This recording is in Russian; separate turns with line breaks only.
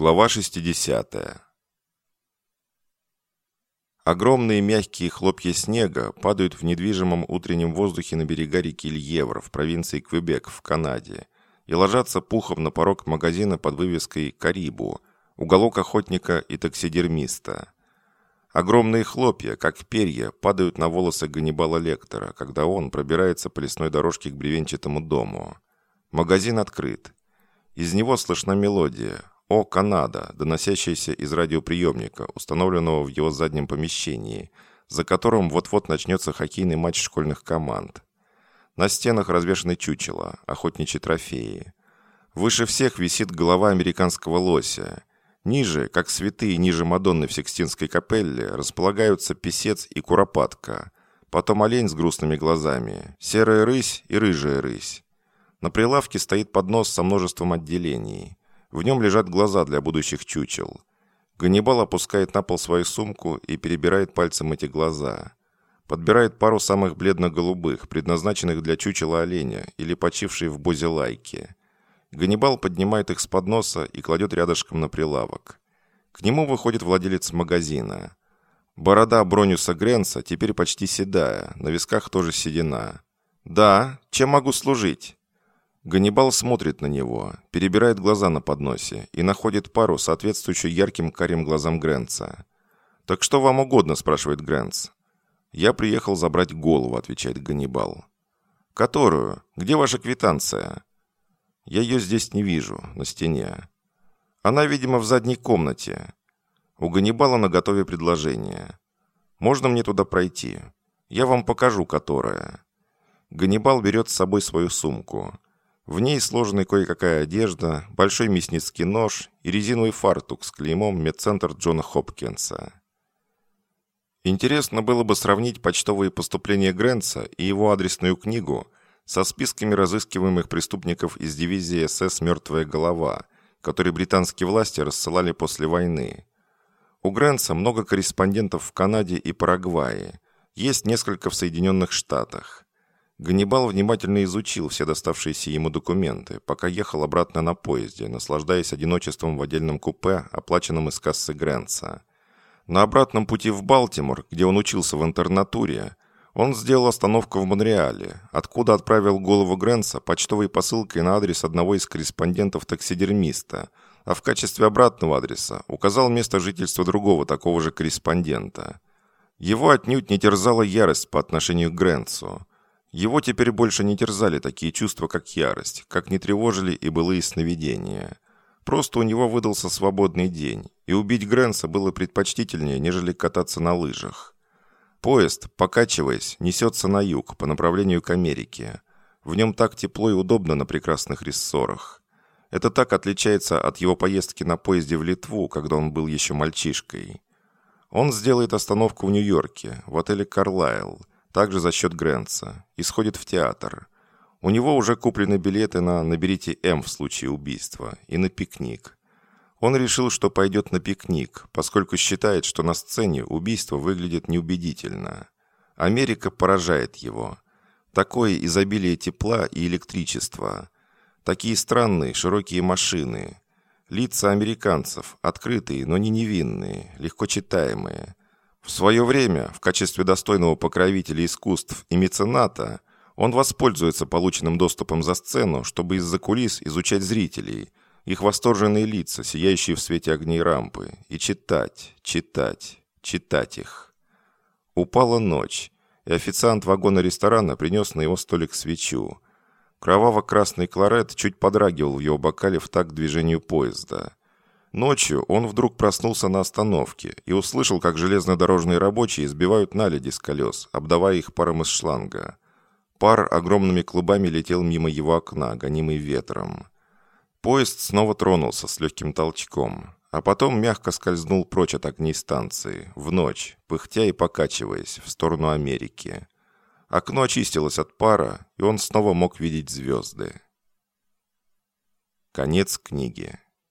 Глава 60. Огромные мягкие хлопья снега падают в недвижимом утреннем воздухе на берега реки Льевр в провинции Квебек в Канаде и ложатся пухом на порог магазина под вывеской «Карибу», уголок охотника и таксидермиста. Огромные хлопья, как перья, падают на волосы Ганнибала Лектора, когда он пробирается по лесной дорожке к бревенчатому дому. Магазин открыт. Из него слышна мелодия, «О, Канада», доносящаяся из радиоприемника, установленного в его заднем помещении, за которым вот-вот начнется хоккейный матч школьных команд. На стенах развешаны чучела, охотничьи трофеи. Выше всех висит голова американского лося. Ниже, как святые ниже Мадонны в Сикстинской капелле, располагаются писец и куропатка. Потом олень с грустными глазами, серая рысь и рыжая рысь. На прилавке стоит поднос со множеством отделений. В нем лежат глаза для будущих чучел. Ганнибал опускает на пол свою сумку и перебирает пальцем эти глаза. Подбирает пару самых бледно-голубых, предназначенных для чучела оленя или почившей в бозе лайки. Ганнибал поднимает их с подноса и кладет рядышком на прилавок. К нему выходит владелец магазина. Борода Бронюса Гренса теперь почти седая, на висках тоже седина. «Да, чем могу служить?» Ганнибал смотрит на него, перебирает глаза на подносе и находит пару, соответствующую ярким карим глазам Грэнца. «Так что вам угодно?» – спрашивает Грэнц. «Я приехал забрать голову», – отвечает Ганнибал. «Которую? Где ваша квитанция?» «Я ее здесь не вижу, на стене». «Она, видимо, в задней комнате». У Ганнибала на готове предложение. «Можно мне туда пройти? Я вам покажу, которая». Ганнибал берет с собой свою сумку – в ней сложена кое-какая одежда, большой мясницкий нож и резиновый фартук с клеймом медцентр Джона Хопкинса. Интересно было бы сравнить почтовые поступления Грэнса и его адресную книгу со списками разыскиваемых преступников из дивизии СС «Мертвая голова», которые британские власти рассылали после войны. У Грэнса много корреспондентов в Канаде и Парагвае, есть несколько в Соединенных Штатах. Ганнибал внимательно изучил все доставшиеся ему документы, пока ехал обратно на поезде, наслаждаясь одиночеством в отдельном купе, оплаченном из кассы Грэнса. На обратном пути в Балтимор, где он учился в интернатуре, он сделал остановку в Монреале, откуда отправил голову Грэнса почтовой посылкой на адрес одного из корреспондентов таксидермиста, а в качестве обратного адреса указал место жительства другого такого же корреспондента. Его отнюдь не терзала ярость по отношению к Грэнсу. Его теперь больше не терзали такие чувства, как ярость, как не тревожили и былые сновидения. Просто у него выдался свободный день, и убить Грэнса было предпочтительнее, нежели кататься на лыжах. Поезд, покачиваясь, несется на юг, по направлению к Америке. В нем так тепло и удобно на прекрасных рессорах. Это так отличается от его поездки на поезде в Литву, когда он был еще мальчишкой. Он сделает остановку в Нью-Йорке, в отеле «Карлайл», также за счет Грэнса, и сходит в театр. У него уже куплены билеты на «Наберите М» в случае убийства и на пикник. Он решил, что пойдет на пикник, поскольку считает, что на сцене убийство выглядит неубедительно. Америка поражает его. Такое изобилие тепла и электричества. Такие странные широкие машины. Лица американцев, открытые, но не невинные, легко читаемые. В свое время, в качестве достойного покровителя искусств и мецената, он воспользуется полученным доступом за сцену, чтобы из-за кулис изучать зрителей, их восторженные лица, сияющие в свете огней рампы, и читать, читать, читать их. Упала ночь, и официант вагона ресторана принес на его столик свечу. Кроваво-красный кларет чуть подрагивал в его бокале в такт движению поезда. Ночью он вдруг проснулся на остановке и услышал, как железнодорожные рабочие сбивают наледи с колес, обдавая их паром из шланга. Пар огромными клубами летел мимо его окна, гонимый ветром. Поезд снова тронулся с легким толчком, а потом мягко скользнул прочь от огней станции, в ночь, пыхтя и покачиваясь, в сторону Америки. Окно очистилось от пара, и он снова мог видеть звезды. Конец книги.